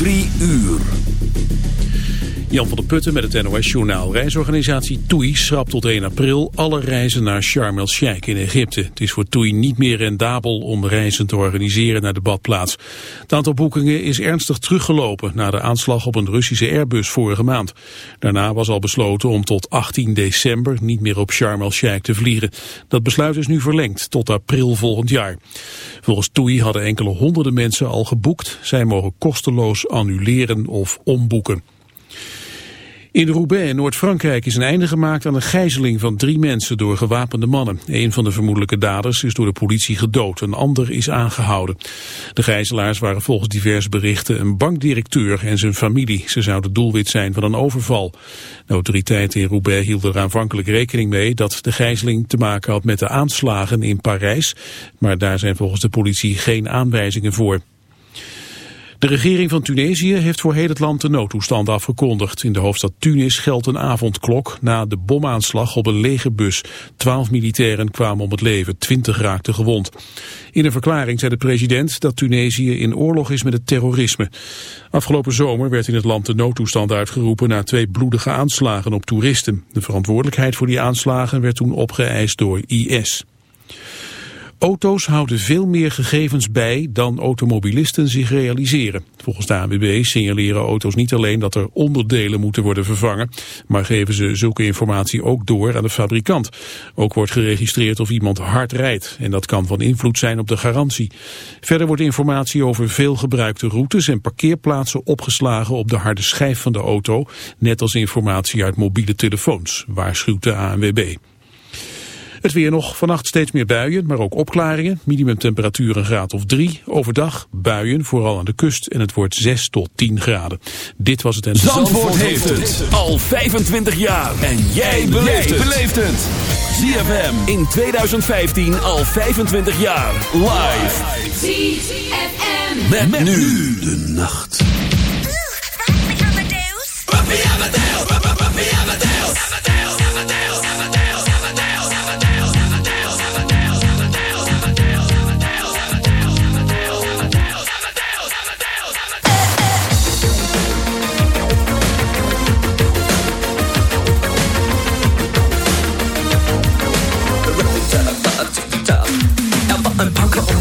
Drie uur. Jan van der Putten met het NOS-journaal. Reisorganisatie TUI schrapt tot 1 april alle reizen naar Sharm el-Sheikh in Egypte. Het is voor TUI niet meer rendabel om reizen te organiseren naar de badplaats. Het aantal boekingen is ernstig teruggelopen na de aanslag op een Russische Airbus vorige maand. Daarna was al besloten om tot 18 december niet meer op Sharm el-Sheikh te vliegen. Dat besluit is nu verlengd tot april volgend jaar. Volgens TUI hadden enkele honderden mensen al geboekt. Zij mogen kosteloos annuleren of omboeken. In Roubaix Noord-Frankrijk is een einde gemaakt aan een gijzeling van drie mensen door gewapende mannen. Een van de vermoedelijke daders is door de politie gedood, een ander is aangehouden. De gijzelaars waren volgens diverse berichten een bankdirecteur en zijn familie. Ze zouden doelwit zijn van een overval. De autoriteiten in Roubaix hielden er aanvankelijk rekening mee dat de gijzeling te maken had met de aanslagen in Parijs. Maar daar zijn volgens de politie geen aanwijzingen voor. De regering van Tunesië heeft voor heel het land de noodtoestand afgekondigd. In de hoofdstad Tunis geldt een avondklok na de bomaanslag op een legerbus. Twaalf militairen kwamen om het leven, twintig raakten gewond. In een verklaring zei de president dat Tunesië in oorlog is met het terrorisme. Afgelopen zomer werd in het land de noodtoestand uitgeroepen na twee bloedige aanslagen op toeristen. De verantwoordelijkheid voor die aanslagen werd toen opgeëist door IS. Auto's houden veel meer gegevens bij dan automobilisten zich realiseren. Volgens de ANWB signaleren auto's niet alleen dat er onderdelen moeten worden vervangen, maar geven ze zulke informatie ook door aan de fabrikant. Ook wordt geregistreerd of iemand hard rijdt en dat kan van invloed zijn op de garantie. Verder wordt informatie over veel gebruikte routes en parkeerplaatsen opgeslagen op de harde schijf van de auto, net als informatie uit mobiele telefoons, waarschuwt de ANWB. Het weer nog, vannacht steeds meer buien, maar ook opklaringen. Minimumtemperatuur een graad of 3. Overdag buien, vooral aan de kust. En het wordt 6 tot 10 graden. Dit was het en... Zandvoort, Zandvoort heeft het al 25 jaar. En jij beleeft het. ZFM in 2015 al 25 jaar. Live. ZFM. Met, met nu de nacht. Amadeus. Amadeus.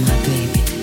Now I'm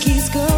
keys go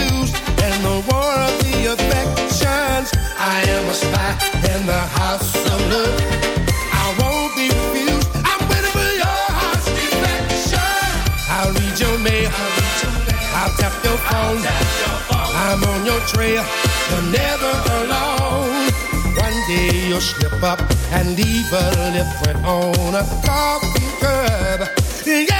news and the war of the affections. I am a spy in the house of love. I won't be refused. I'm waiting for your heart's. I'll read your mail. I'll tap your phone. I'm on your trail. You're never alone. One day you'll slip up and leave a lip print on a coffee cup. Yeah.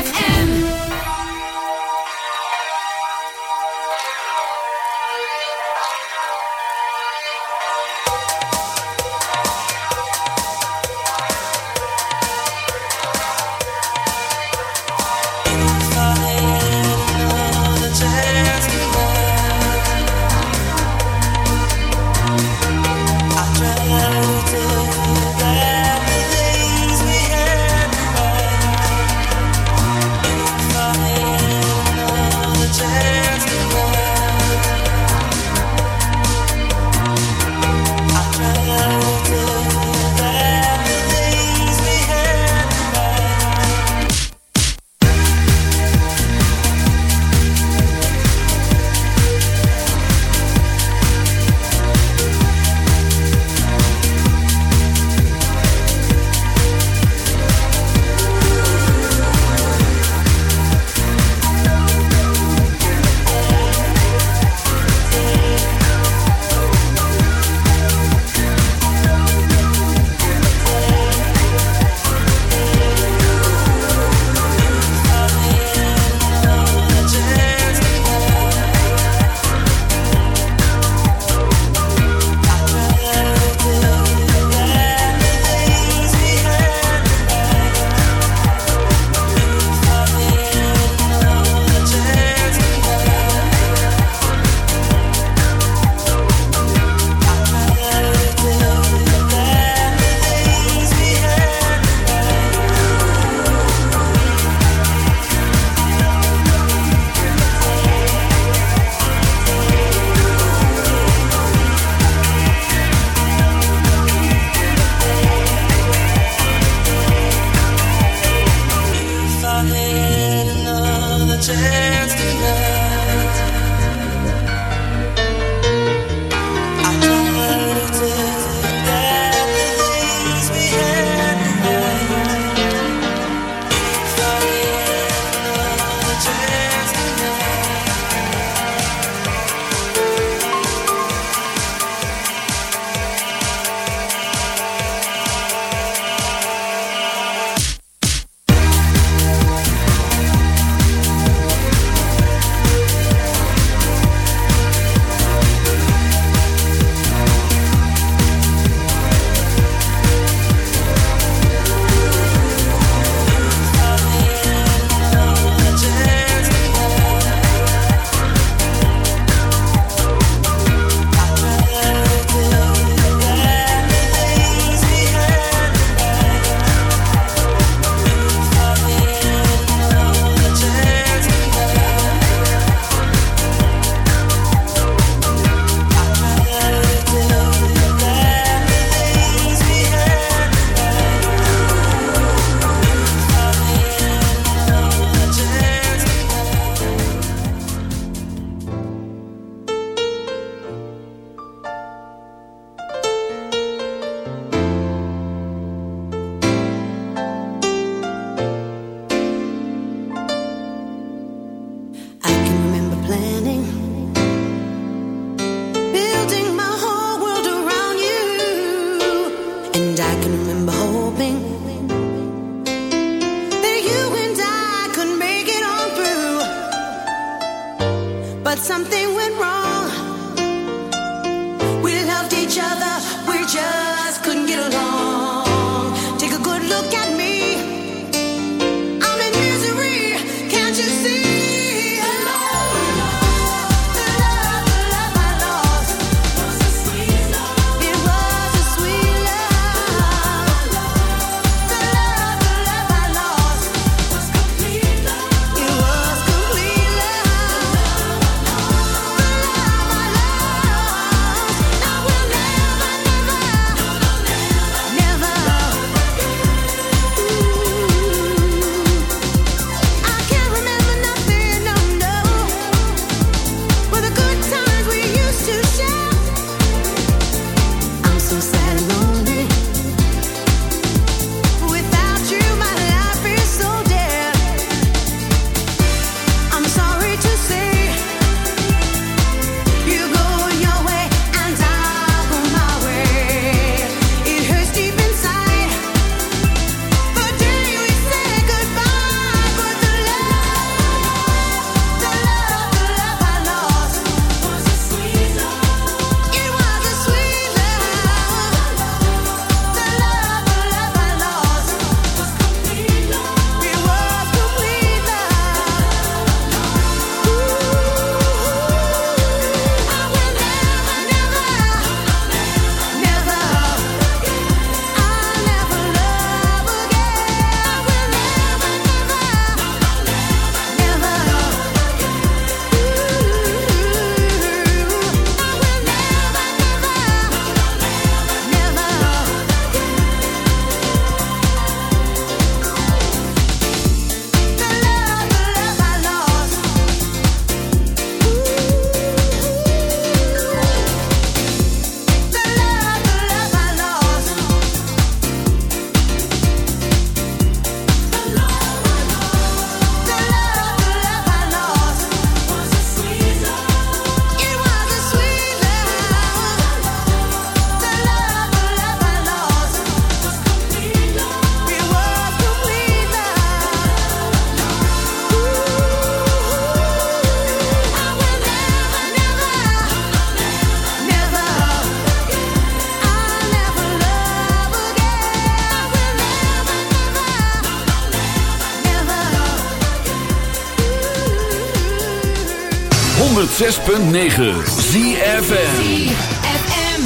106.9 ZFM ZFM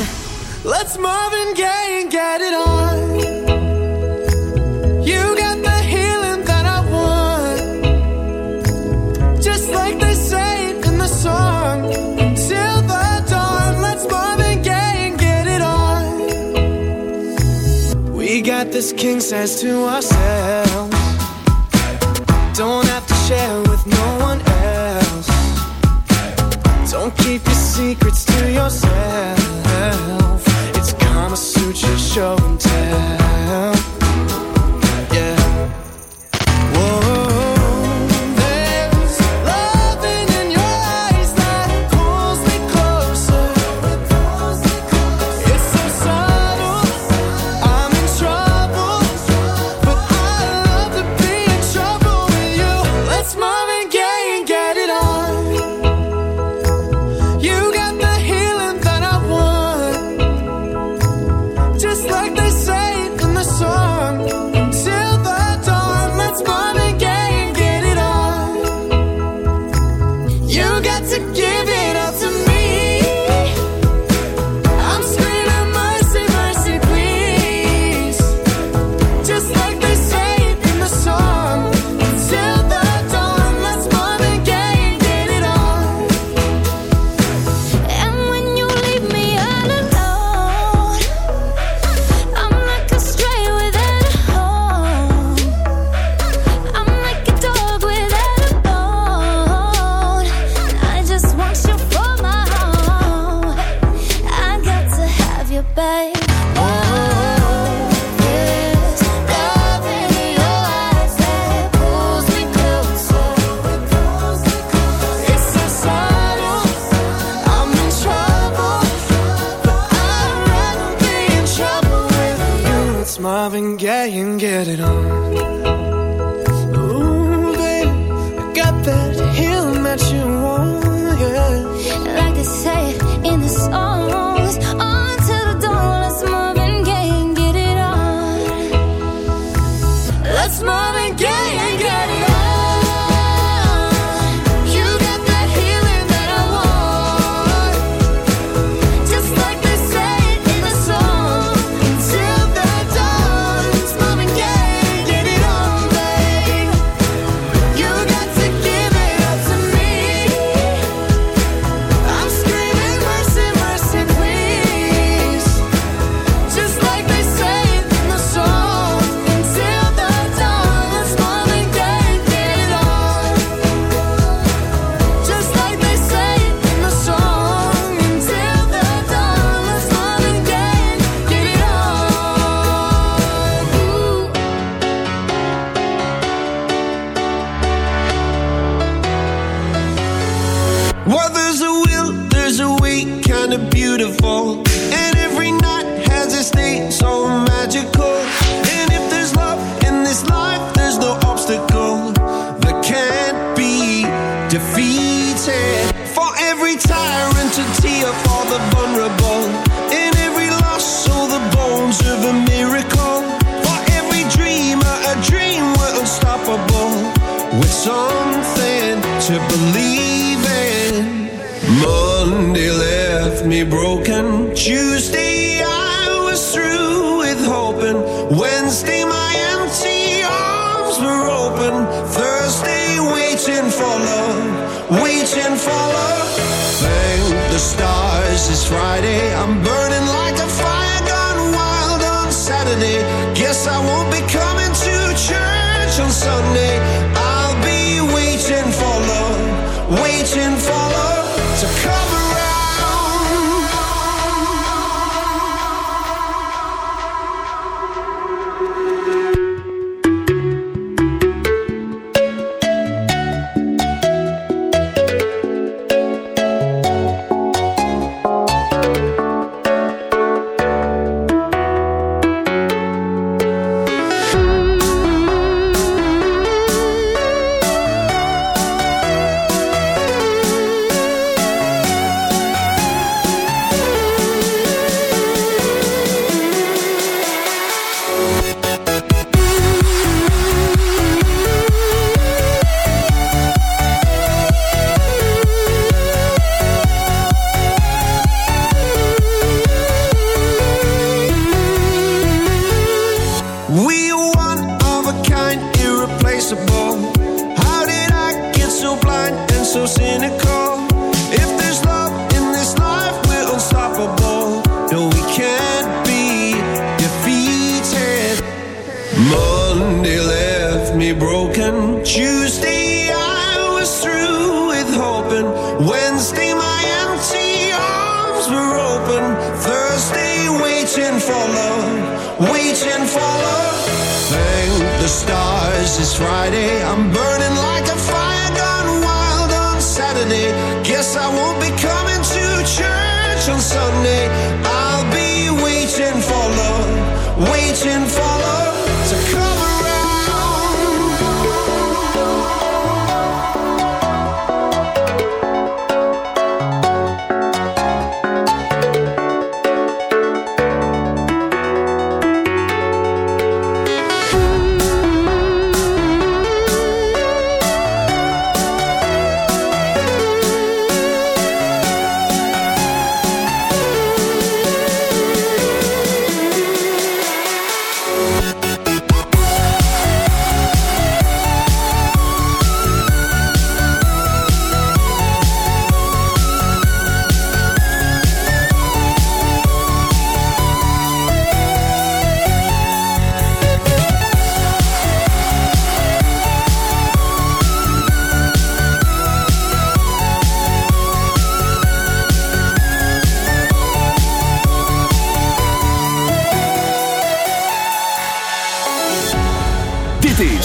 Let's Marvin Gaye and get it on. You got the healing that I want. Just like they say in the song Till the dawn Let's Marvin Gaye and get it on. We got this king says to ourselves.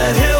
Let him.